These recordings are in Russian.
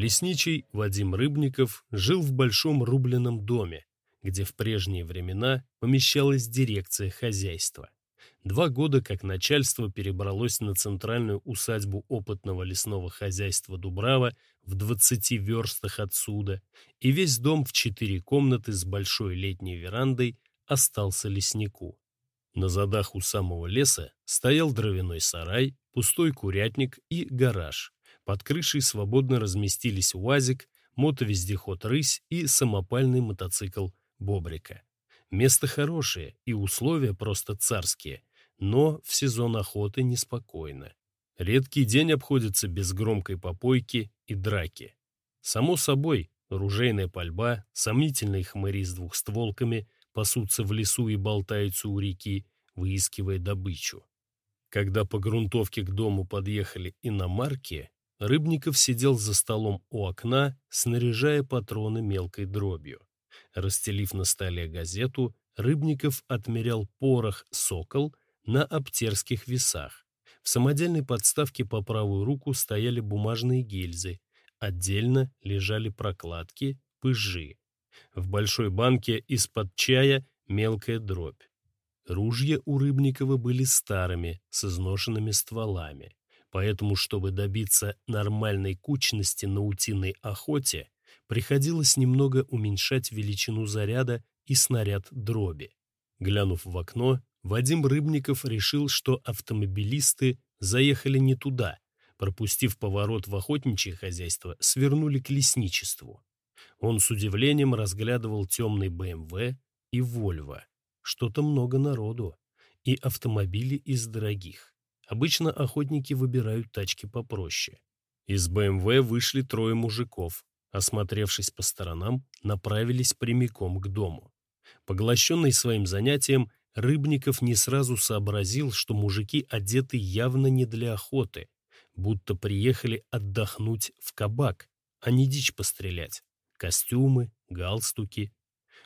Лесничий Вадим Рыбников жил в большом рубленном доме, где в прежние времена помещалась дирекция хозяйства. Два года как начальство перебралось на центральную усадьбу опытного лесного хозяйства Дубрава в 20 верстах отсюда, и весь дом в четыре комнаты с большой летней верандой остался леснику. На задах у самого леса стоял дровяной сарай, пустой курятник и гараж. Под крышей свободно разместились УАЗик, мотовездеход «Рысь» и самопальный мотоцикл «Бобрика». Место хорошее и условия просто царские, но в сезон охоты неспокойно. Редкий день обходится без громкой попойки и драки. Само собой, ружейная пальба, сомнительные хмыри с двухстволками пасутся в лесу и болтаются у реки, выискивая добычу. Когда по грунтовке к дому подъехали иномарки, Рыбников сидел за столом у окна, снаряжая патроны мелкой дробью. Расстелив на столе газету, Рыбников отмерял порох «Сокол» на аптерских весах. В самодельной подставке по правую руку стояли бумажные гильзы, отдельно лежали прокладки, пыжи. В большой банке из-под чая мелкая дробь. Ружья у Рыбникова были старыми, с изношенными стволами. Поэтому, чтобы добиться нормальной кучности на утиной охоте, приходилось немного уменьшать величину заряда и снаряд дроби. Глянув в окно, Вадим Рыбников решил, что автомобилисты заехали не туда, пропустив поворот в охотничье хозяйство, свернули к лесничеству. Он с удивлением разглядывал темный БМВ и Вольво. Что-то много народу. И автомобили из дорогих. Обычно охотники выбирают тачки попроще. Из БМВ вышли трое мужиков. Осмотревшись по сторонам, направились прямиком к дому. Поглощенный своим занятием, Рыбников не сразу сообразил, что мужики одеты явно не для охоты, будто приехали отдохнуть в кабак, а не дичь пострелять. Костюмы, галстуки.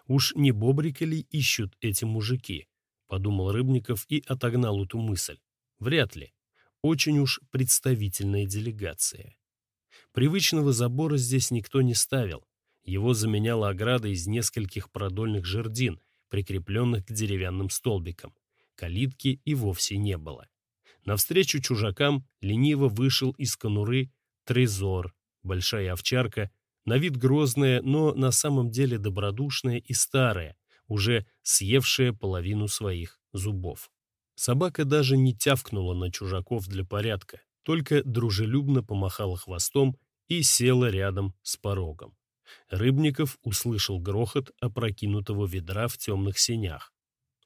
Уж не бобрика ли ищут эти мужики? Подумал Рыбников и отогнал эту мысль. Вряд ли. Очень уж представительная делегация. Привычного забора здесь никто не ставил. Его заменяла ограда из нескольких продольных жердин, прикрепленных к деревянным столбикам. Калитки и вовсе не было. Навстречу чужакам лениво вышел из конуры Трезор, большая овчарка, на вид грозная, но на самом деле добродушная и старая, уже съевшая половину своих зубов. Собака даже не тявкнула на чужаков для порядка, только дружелюбно помахала хвостом и села рядом с порогом. Рыбников услышал грохот опрокинутого ведра в темных сенях.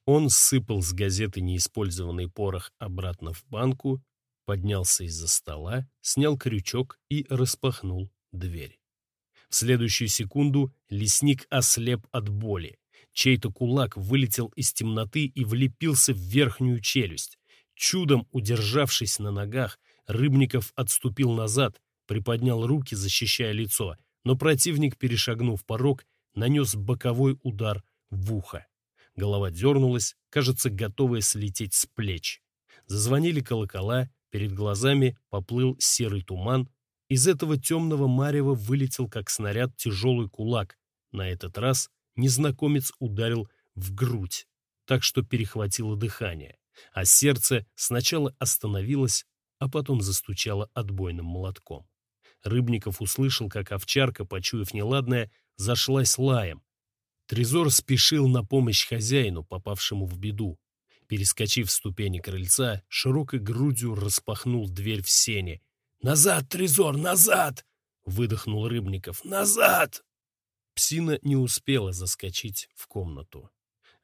Он сыпал с газеты неиспользованный порох обратно в банку, поднялся из-за стола, снял крючок и распахнул дверь. В следующую секунду лесник ослеп от боли. Чей-то кулак вылетел из темноты и влепился в верхнюю челюсть. Чудом удержавшись на ногах, Рыбников отступил назад, приподнял руки, защищая лицо, но противник, перешагнув порог, нанес боковой удар в ухо. Голова дернулась, кажется, готовая слететь с плеч. Зазвонили колокола, перед глазами поплыл серый туман. Из этого темного марева вылетел, как снаряд, тяжелый кулак, на этот раз незнакомец ударил в грудь, так что перехватило дыхание, а сердце сначала остановилось, а потом застучало отбойным молотком. Рыбников услышал, как овчарка, почуяв неладное, зашлась лаем. Трезор спешил на помощь хозяину, попавшему в беду. Перескочив ступени крыльца, широкой грудью распахнул дверь в сене. «Назад, Трезор, назад!» — выдохнул Рыбников. «Назад!» Псина не успела заскочить в комнату.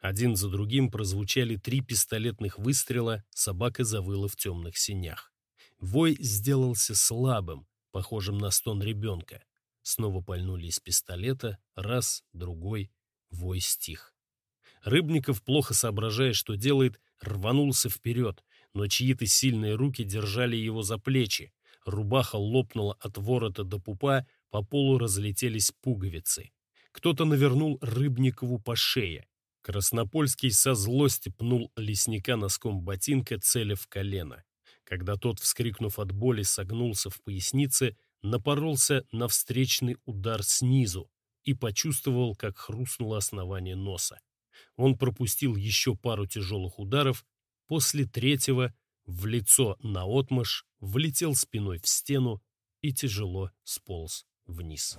Один за другим прозвучали три пистолетных выстрела, собака завыла в темных синях. Вой сделался слабым, похожим на стон ребенка. Снова пальнули из пистолета, раз, другой, вой стих. Рыбников, плохо соображая, что делает, рванулся вперед, но чьи-то сильные руки держали его за плечи. Рубаха лопнула от ворота до пупа, по полу разлетелись пуговицы. Кто-то навернул Рыбникову по шее. Краснопольский со злости пнул лесника носком ботинка, целя в колено. Когда тот, вскрикнув от боли, согнулся в пояснице, напоролся на встречный удар снизу и почувствовал, как хрустнуло основание носа. Он пропустил еще пару тяжелых ударов, после третьего в лицо наотмашь влетел спиной в стену и тяжело сполз вниз.